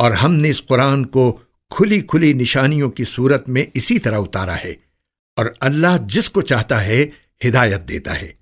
और हमने इस कुरान को खुली खुली निशानियों की सूरत में इसी तरह उतारा है और अल्लाह जिसको चाहता है, हिदायत देता है।